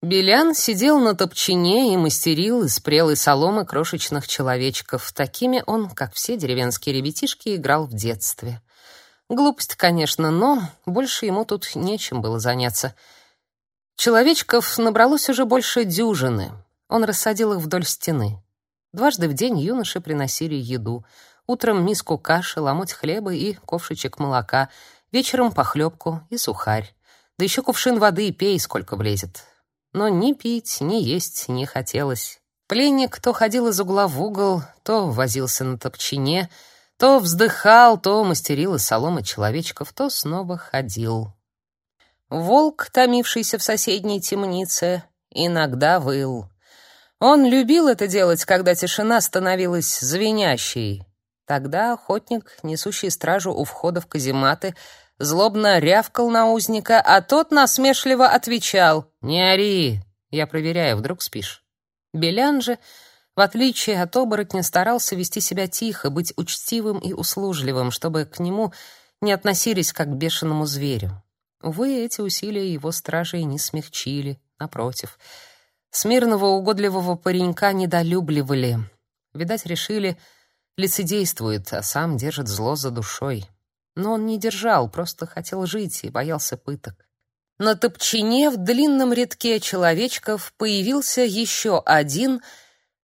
Белян сидел на топчине и мастерил из прелой соломы крошечных человечков. Такими он, как все деревенские ребятишки, играл в детстве. Глупость, конечно, но больше ему тут нечем было заняться. Человечков набралось уже больше дюжины. Он рассадил их вдоль стены. Дважды в день юноши приносили еду. Утром миску каши, ломоть хлеба и ковшичек молока, вечером похлебку и сухарь. Да еще кувшин воды и пей, сколько влезет но ни пить, ни есть не хотелось. Пленник то ходил из угла в угол, то возился на топчине, то вздыхал, то мастерил из соломы человечков, то снова ходил. Волк, томившийся в соседней темнице, иногда выл. Он любил это делать, когда тишина становилась звенящей. Тогда охотник, несущий стражу у входа в казематы, злобно рявкал на узника, а тот насмешливо отвечал «Не ори, я проверяю, вдруг спишь». Белян же, в отличие от оборотня, старался вести себя тихо, быть учтивым и услужливым, чтобы к нему не относились как к бешеному зверю. Увы, эти усилия его стражей не смягчили, напротив. Смирного угодливого паренька недолюбливали. Видать, решили, лицедействует, а сам держит зло за душой но он не держал, просто хотел жить и боялся пыток. На топчине в длинном рядке человечков появился еще один,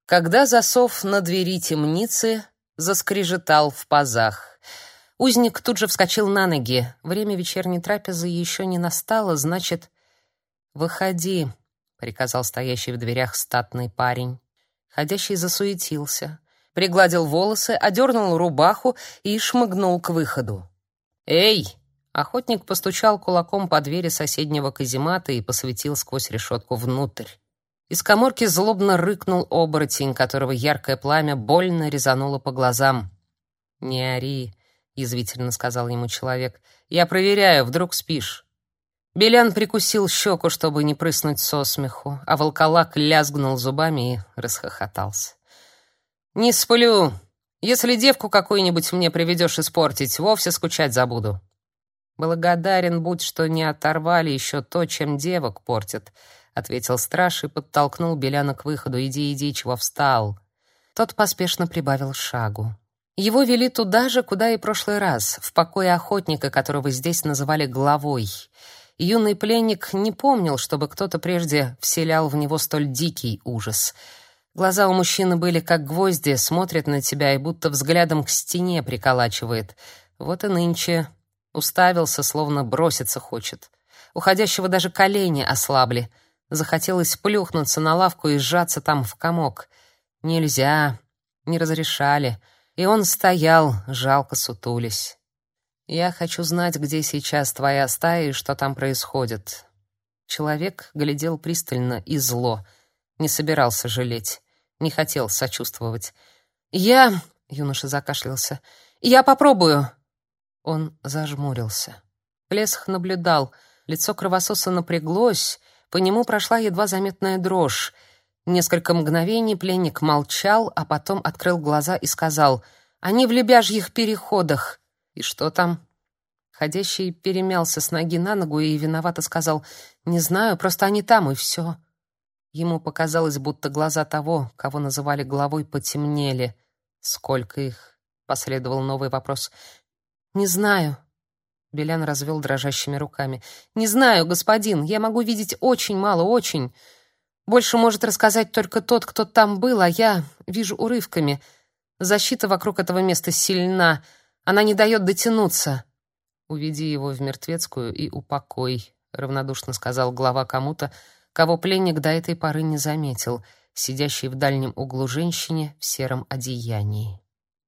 когда засов на двери темницы заскрежетал в пазах. Узник тут же вскочил на ноги. Время вечерней трапезы еще не настало, значит, выходи, приказал стоящий в дверях статный парень. Ходящий засуетился, пригладил волосы, одернул рубаху и шмыгнул к выходу. «Эй!» Охотник постучал кулаком по двери соседнего каземата и посветил сквозь решетку внутрь. Из каморки злобно рыкнул оборотень, которого яркое пламя больно резануло по глазам. «Не ори», — язвительно сказал ему человек. «Я проверяю, вдруг спишь». Белян прикусил щеку, чтобы не прыснуть со смеху, а волколак лязгнул зубами и расхохотался. «Не сплю. Если девку какую-нибудь мне приведешь испортить, вовсе скучать забуду. Благодарен будь, что не оторвали еще то, чем девок портят, ответил страж и подтолкнул Беляна к выходу. Иди, иди, чего встал. Тот поспешно прибавил шагу. Его вели туда же, куда и прошлый раз, в покое охотника, которого здесь называли главой. Юный пленник не помнил, чтобы кто-то прежде вселял в него столь дикий ужас — Глаза у мужчины были как гвозди, смотрит на тебя и будто взглядом к стене приколачивает. Вот и нынче уставился, словно броситься хочет. Уходящего даже колени ослабли. Захотелось плюхнуться на лавку и сжаться там в комок. Нельзя, не разрешали. И он стоял, жалко сутулясь. Я хочу знать, где сейчас твоя стая и что там происходит. Человек глядел пристально и зло — не собирался жалеть, не хотел сочувствовать. «Я...» — юноша закашлялся. «Я попробую!» Он зажмурился. Плесх наблюдал. Лицо кровососа напряглось, по нему прошла едва заметная дрожь. Несколько мгновений пленник молчал, а потом открыл глаза и сказал «Они в лебяжьих переходах». «И что там?» Ходящий перемялся с ноги на ногу и виновато сказал «Не знаю, просто они там, и все». Ему показалось, будто глаза того, кого называли главой, потемнели. Сколько их? Последовал новый вопрос. Не знаю. Белян развел дрожащими руками. Не знаю, господин. Я могу видеть очень мало, очень. Больше может рассказать только тот, кто там был, а я вижу урывками. Защита вокруг этого места сильна. Она не дает дотянуться. Уведи его в мертвецкую и упокой, равнодушно сказал глава кому-то кого пленник до этой поры не заметил, сидящей в дальнем углу женщине в сером одеянии.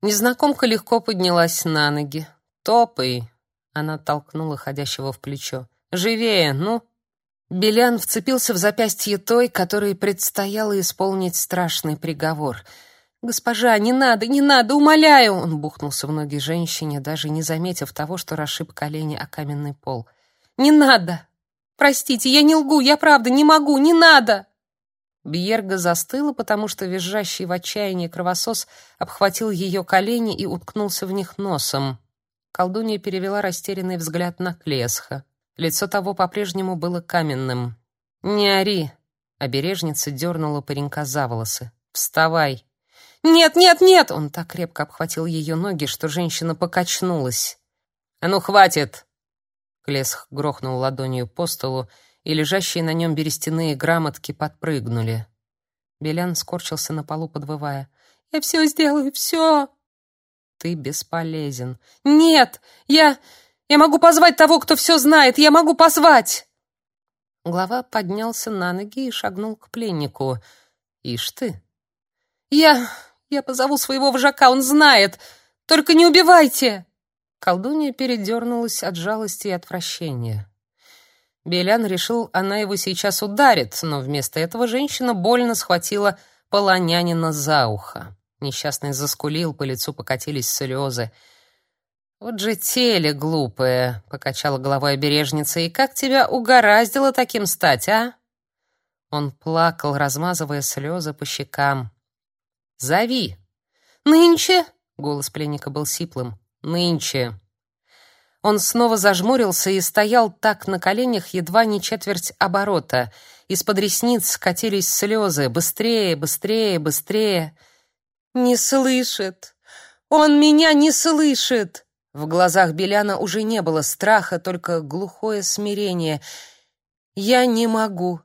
Незнакомка легко поднялась на ноги. «Топай!» — она толкнула ходящего в плечо. «Живее, ну!» Белян вцепился в запястье той, которой предстояло исполнить страшный приговор. «Госпожа, не надо, не надо, умоляю!» Он бухнулся в ноги женщине, даже не заметив того, что расшиб колени о каменный пол. «Не надо! Простите, я не лгу, я правда не могу, не надо!» Бьерга застыла, потому что визжащий в отчаянии кровосос обхватил ее колени и уткнулся в них носом. Колдунья перевела растерянный взгляд на Клесха. Лицо того по-прежнему было каменным. «Не ори!» Обережница дернула паренька за волосы. «Вставай!» «Нет, нет, нет!» Он так крепко обхватил ее ноги, что женщина покачнулась. «А ну, хватит!» Клесх грохнул ладонью по столу, и лежащие на нем берестяные грамотки подпрыгнули. Белян скорчился на полу, подвывая. «Я все сделаю, все!» «Ты бесполезен!» «Нет! Я... я могу позвать того, кто все знает! Я могу позвать!» Глава поднялся на ноги и шагнул к пленнику. «Ишь ты!» «Я... я позову своего вожака, он знает! Только не убивайте!» Колдунья передернулась от жалости и отвращения. Белян решил, она его сейчас ударит, но вместо этого женщина больно схватила полонянина за ухо. Несчастный заскулил, по лицу покатились слезы. «Вот же теле глупое!» — покачала головой обережница. «И как тебя угораздило таким стать, а?» Он плакал, размазывая слезы по щекам. «Зови!» «Нынче?» — голос пленника был сиплым. «Нынче!» Он снова зажмурился и стоял так на коленях едва не четверть оборота. Из-под ресниц катились слезы. Быстрее, быстрее, быстрее. «Не слышит! Он меня не слышит!» В глазах Беляна уже не было страха, только глухое смирение. «Я не могу.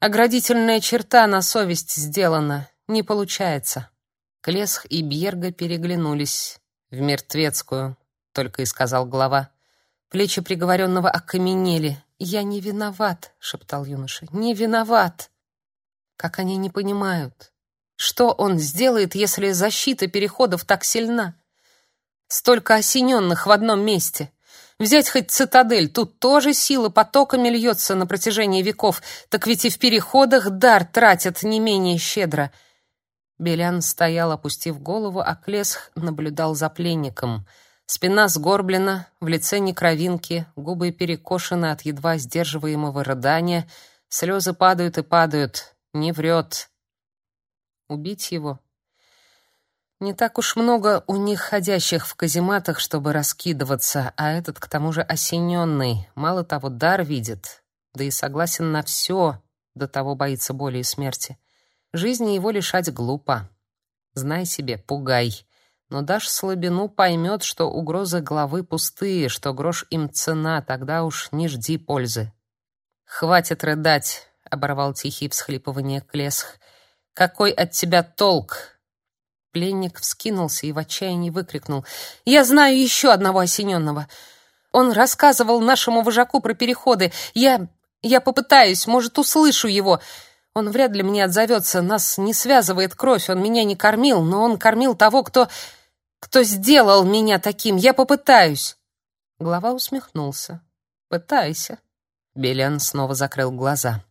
Оградительная черта на совесть сделана. Не получается». Клесх и Бьерга переглянулись. «В мертвецкую», — только и сказал глава. Плечи приговоренного окаменели. «Я не виноват», — шептал юноша. «Не виноват». Как они не понимают. Что он сделает, если защита переходов так сильна? Столько осененных в одном месте. Взять хоть цитадель, тут тоже сила потоками льется на протяжении веков, так ведь и в переходах дар тратят не менее щедро. Белян стоял, опустив голову, а Клесх наблюдал за пленником. Спина сгорблена, в лице некровинки, губы перекошены от едва сдерживаемого рыдания, слезы падают и падают, не врет. Убить его? Не так уж много у них ходящих в казематах, чтобы раскидываться, а этот к тому же осененный, мало того, дар видит, да и согласен на все, до того боится боли и смерти. Жизни его лишать глупо. Знай себе, пугай. Но дашь слабину, поймет, что угрозы главы пустые, что грош им цена, тогда уж не жди пользы. «Хватит рыдать», — оборвал тихий всхлипывание Клесх. «Какой от тебя толк? Пленник вскинулся и в отчаянии выкрикнул. «Я знаю еще одного осененного. Он рассказывал нашему вожаку про переходы. Я... я попытаюсь, может, услышу его. Он вряд ли мне отзовется. Нас не связывает кровь. Он меня не кормил, но он кормил того, кто... кто сделал меня таким. Я попытаюсь». Глава усмехнулся. «Пытайся». Белян снова закрыл глаза.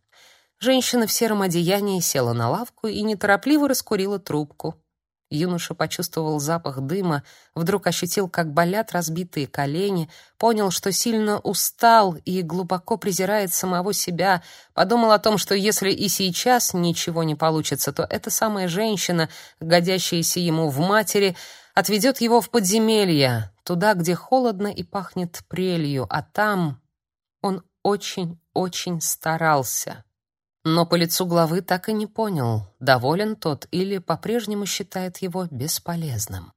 Женщина в сером одеянии села на лавку и неторопливо раскурила трубку. Юноша почувствовал запах дыма, вдруг ощутил, как болят разбитые колени, понял, что сильно устал и глубоко презирает самого себя, подумал о том, что если и сейчас ничего не получится, то эта самая женщина, годящаяся ему в матери, отведет его в подземелье, туда, где холодно и пахнет прелью, а там он очень-очень старался но по лицу главы так и не понял, доволен тот или по-прежнему считает его бесполезным.